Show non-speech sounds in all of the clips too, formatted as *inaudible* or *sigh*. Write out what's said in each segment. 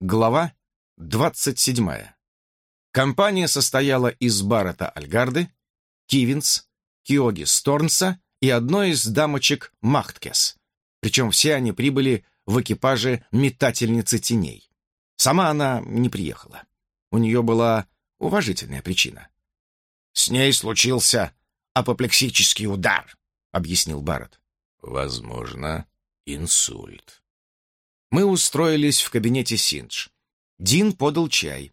Глава 27. Компания состояла из Баррета Альгарды, Кивинс, Киоги Сторнса и одной из дамочек Махткес. Причем все они прибыли в экипаже метательницы теней. Сама она не приехала. У нее была уважительная причина. «С ней случился апоплексический удар», — объяснил Барретт. «Возможно, инсульт», мы устроились в кабинете Синдж. Дин подал чай.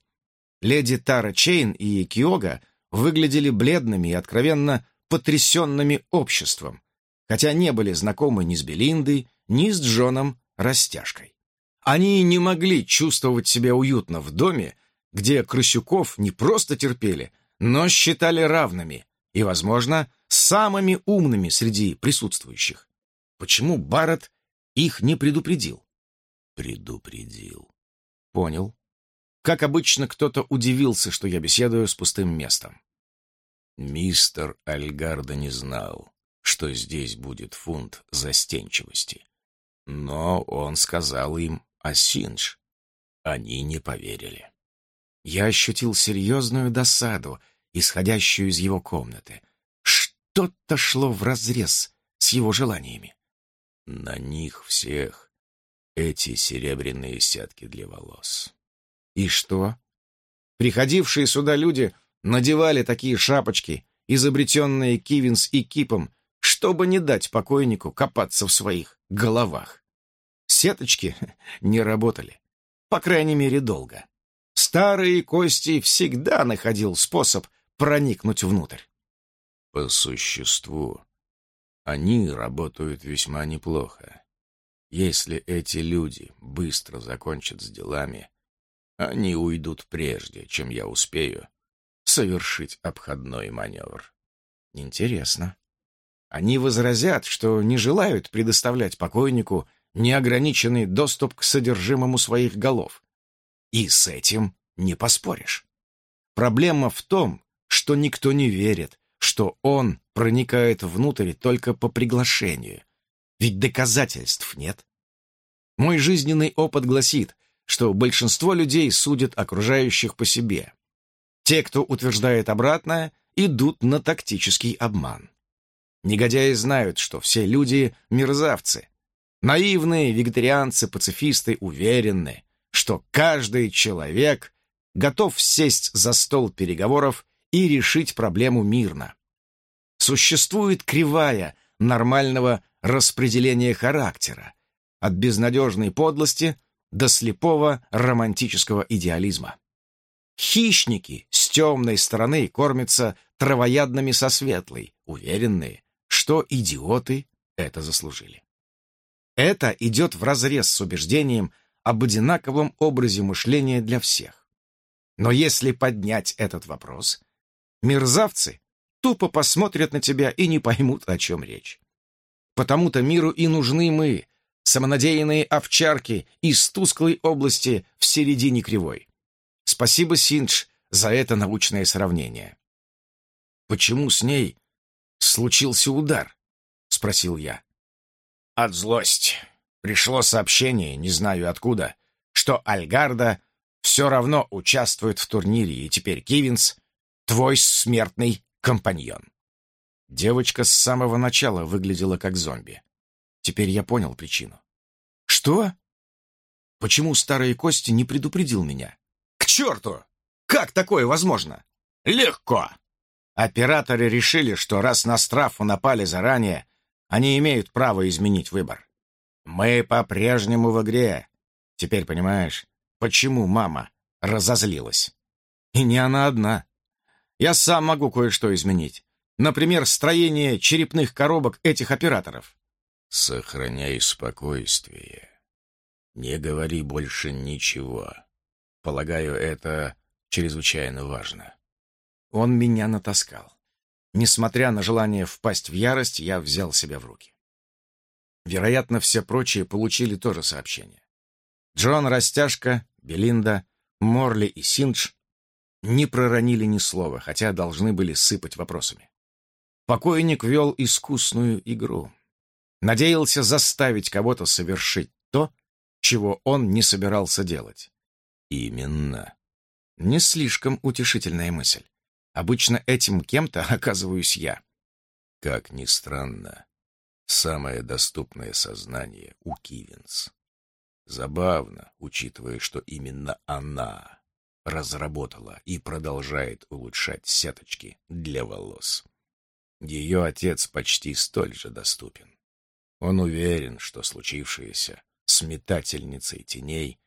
Леди Тара Чейн и Киога выглядели бледными и откровенно потрясенными обществом, хотя не были знакомы ни с Белиндой, ни с Джоном Растяжкой. Они не могли чувствовать себя уютно в доме, где Крысюков не просто терпели, но считали равными и, возможно, самыми умными среди присутствующих. Почему Барретт их не предупредил? Предупредил. Понял. Как обычно, кто-то удивился, что я беседую с пустым местом. Мистер Альгарда не знал, что здесь будет фунт застенчивости. Но он сказал им о Синдж. Они не поверили. Я ощутил серьезную досаду, исходящую из его комнаты. Что-то шло вразрез с его желаниями. На них всех эти серебряные сетки для волос. И что? Приходившие сюда люди надевали такие шапочки, изобретенные Кивинс и Кипом, чтобы не дать покойнику копаться в своих головах. Сеточки *laughs* не работали. По крайней мере, долго. Старые кости всегда находил способ проникнуть внутрь. По существу, они работают весьма неплохо. Если эти люди быстро закончат с делами, они уйдут прежде, чем я успею совершить обходной маневр. Интересно. Они возразят, что не желают предоставлять покойнику неограниченный доступ к содержимому своих голов. И с этим не поспоришь. Проблема в том, что никто не верит, что он проникает внутрь только по приглашению — ведь доказательств нет. Мой жизненный опыт гласит, что большинство людей судят окружающих по себе. Те, кто утверждает обратное, идут на тактический обман. Негодяи знают, что все люди — мерзавцы. Наивные вегетарианцы, пацифисты уверены, что каждый человек готов сесть за стол переговоров и решить проблему мирно. Существует кривая нормального распределение характера, от безнадежной подлости до слепого романтического идеализма. Хищники с темной стороны кормятся травоядными со светлой, уверенные, что идиоты это заслужили. Это идет вразрез с убеждением об одинаковом образе мышления для всех. Но если поднять этот вопрос, мерзавцы тупо посмотрят на тебя и не поймут, о чем речь. Потому-то миру и нужны мы, самонадеянные овчарки из тусклой области в середине кривой. Спасибо, Синдж, за это научное сравнение. «Почему с ней случился удар?» — спросил я. «От злости. Пришло сообщение, не знаю откуда, что Альгарда все равно участвует в турнире, и теперь Кивинс — твой смертный компаньон». Девочка с самого начала выглядела как зомби. Теперь я понял причину. «Что? Почему старые кости не предупредил меня?» «К черту! Как такое возможно?» «Легко!» Операторы решили, что раз на страфу напали заранее, они имеют право изменить выбор. Мы по-прежнему в игре. Теперь понимаешь, почему мама разозлилась? И не она одна. Я сам могу кое-что изменить. Например, строение черепных коробок этих операторов. Сохраняй спокойствие. Не говори больше ничего. Полагаю, это чрезвычайно важно. Он меня натаскал. Несмотря на желание впасть в ярость, я взял себя в руки. Вероятно, все прочие получили то же сообщение. Джон Растяжка, Белинда, Морли и Синдж не проронили ни слова, хотя должны были сыпать вопросами. Покойник вел искусную игру. Надеялся заставить кого-то совершить то, чего он не собирался делать. Именно. Не слишком утешительная мысль. Обычно этим кем-то *laughs* оказываюсь я. Как ни странно, самое доступное сознание у Кивинс. Забавно, учитывая, что именно она разработала и продолжает улучшать сеточки для волос. Ее отец почти столь же доступен. Он уверен, что случившееся с метательницей теней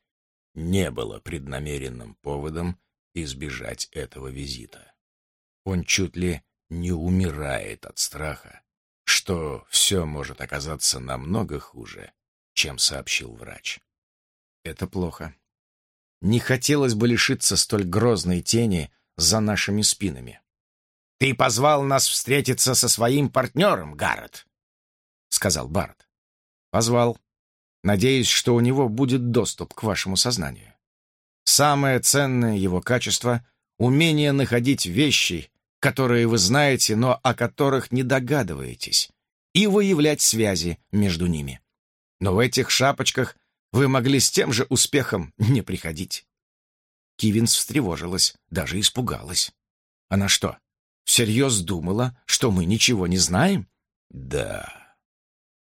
не было преднамеренным поводом избежать этого визита. Он чуть ли не умирает от страха, что все может оказаться намного хуже, чем сообщил врач. Это плохо. Не хотелось бы лишиться столь грозной тени за нашими спинами. «Ты позвал нас встретиться со своим партнером, Гаррет», — сказал Барретт. «Позвал. Надеюсь, что у него будет доступ к вашему сознанию. Самое ценное его качество — умение находить вещи, которые вы знаете, но о которых не догадываетесь, и выявлять связи между ними. Но в этих шапочках вы могли с тем же успехом не приходить. Кивинс встревожилась, даже испугалась. Она что, всерьез думала, что мы ничего не знаем? Да,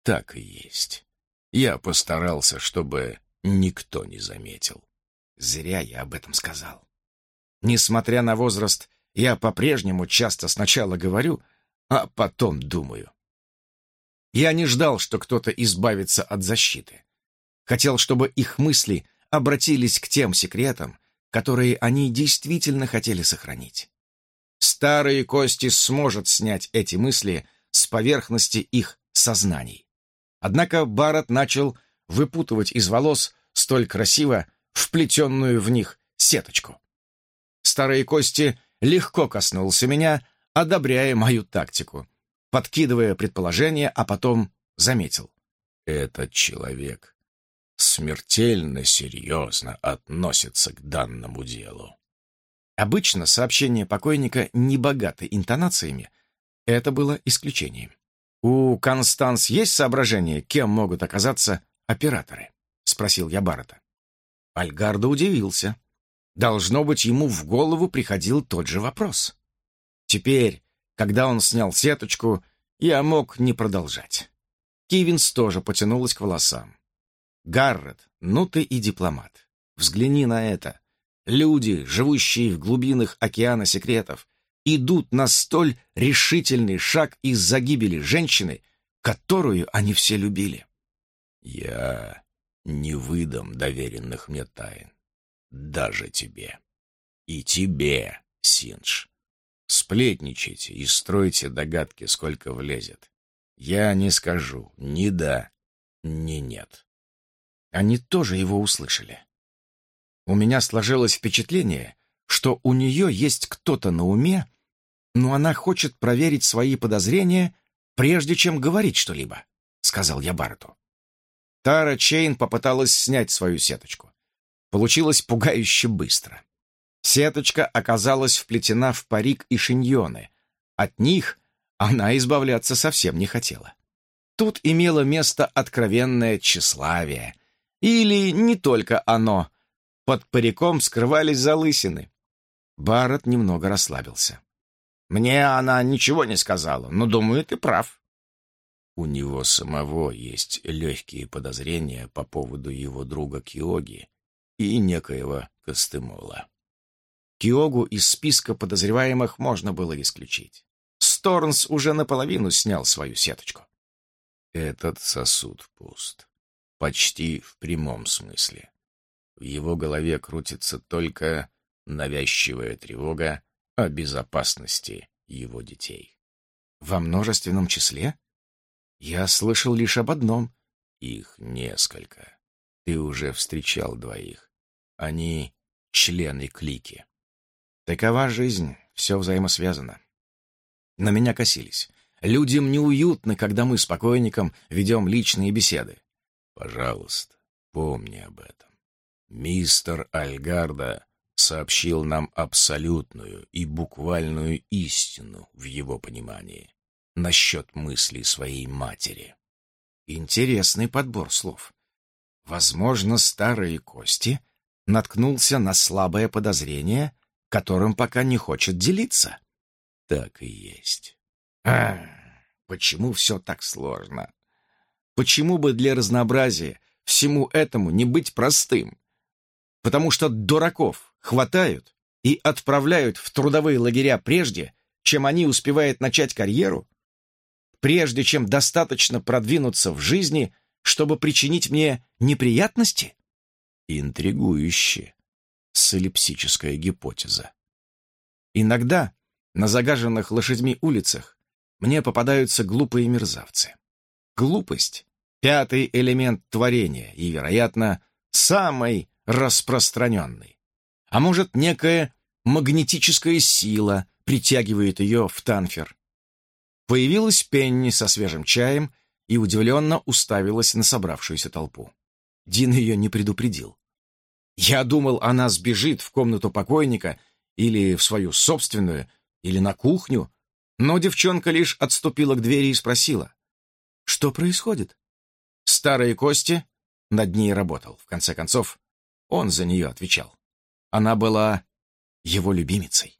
так и есть. Я постарался, чтобы никто не заметил. Зря я об этом сказал. Несмотря на возраст, я по-прежнему часто сначала говорю, а потом думаю. Я не ждал, что кто-то избавится от защиты. Хотел, чтобы их мысли обратились к тем секретам, которые они действительно хотели сохранить. Старые кости сможет снять эти мысли с поверхности их сознаний. Однако Барретт начал выпутывать из волос столь красиво вплетенную в них сеточку. Старые кости легко коснулся меня, одобряя мою тактику, подкидывая предположения, а потом заметил. «Этот человек смертельно серьезно относится к данному делу. Обычно сообщение покойника не богаты интонациями. Это было исключением. «У Констанс есть соображение, кем могут оказаться операторы?» — спросил я Баррета. Альгардо удивился. Должно быть, ему в голову приходил тот же вопрос. Теперь, когда он снял сеточку, я мог не продолжать. Кивинс тоже потянулась к волосам. Гаррет, ну ты и дипломат. Взгляни на это. Люди, живущие в глубинах океана секретов, идут на столь решительный шаг из-за гибели женщины, которую они все любили. Я не выдам доверенных мне тайн. Даже тебе. И тебе, Синдж. Сплетничайте и стройте догадки, сколько влезет. Я не скажу ни да, ни нет. Они тоже его услышали. У меня сложилось впечатление, что у нее есть кто-то на уме, но она хочет проверить свои подозрения, прежде чем говорить что-либо, — сказал я Барту. Тара Чейн попыталась снять свою сеточку. Получилось пугающе быстро. Сеточка оказалась вплетена в парик и шиньоны. От них она избавляться совсем не хотела. Тут имело место откровенное тщеславие — или не только оно. Под париком скрывались залысины. Барретт немного расслабился. «Мне она ничего не сказала, но, думаю, ты прав». У него самого есть легкие подозрения по поводу его друга Киоги и некоего Костымола. Киогу из списка подозреваемых можно было исключить. Сторнс уже наполовину снял свою сеточку. Этот сосуд пуст почти в прямом смысле. В его голове крутится только навязчивая тревога о безопасности его детей. Во множественном числе? Я слышал лишь об одном. Их несколько. Ты уже встречал двоих. Они члены клики. Такова жизнь, все взаимосвязано. На меня косились. Людям неуютно, когда мы с покойником ведем личные беседы. Пожалуйста, помни об этом. Мистер Альгарда сообщил нам абсолютную и буквальную истину в его понимании насчет мыслей своей матери. Интересный подбор слов. Возможно, старые кости наткнулся на слабое подозрение, которым пока не хочет делиться. Так и есть. А, почему все так сложно? Почему бы для разнообразия всему этому не быть простым? Потому что дураков хватают и отправляют в трудовые лагеря прежде, чем они успевают начать карьеру? Прежде чем достаточно продвинуться в жизни, чтобы причинить мне неприятности? Интригующе. Солипсическая гипотеза. Иногда на загаженных лошадьми улицах мне попадаются глупые мерзавцы. Глупость — пятый элемент творения и, вероятно, самый распространенный. А может, некая магнетическая сила притягивает ее в танфер. Появилась Пенни со свежим чаем и удивленно уставилась на собравшуюся толпу. Дин ее не предупредил. Я думал, она сбежит в комнату покойника или в свою собственную, или на кухню, но девчонка лишь отступила к двери и спросила, что происходит? Старые кости над ней работал. В конце концов, он за нее отвечал. Она была его любимицей.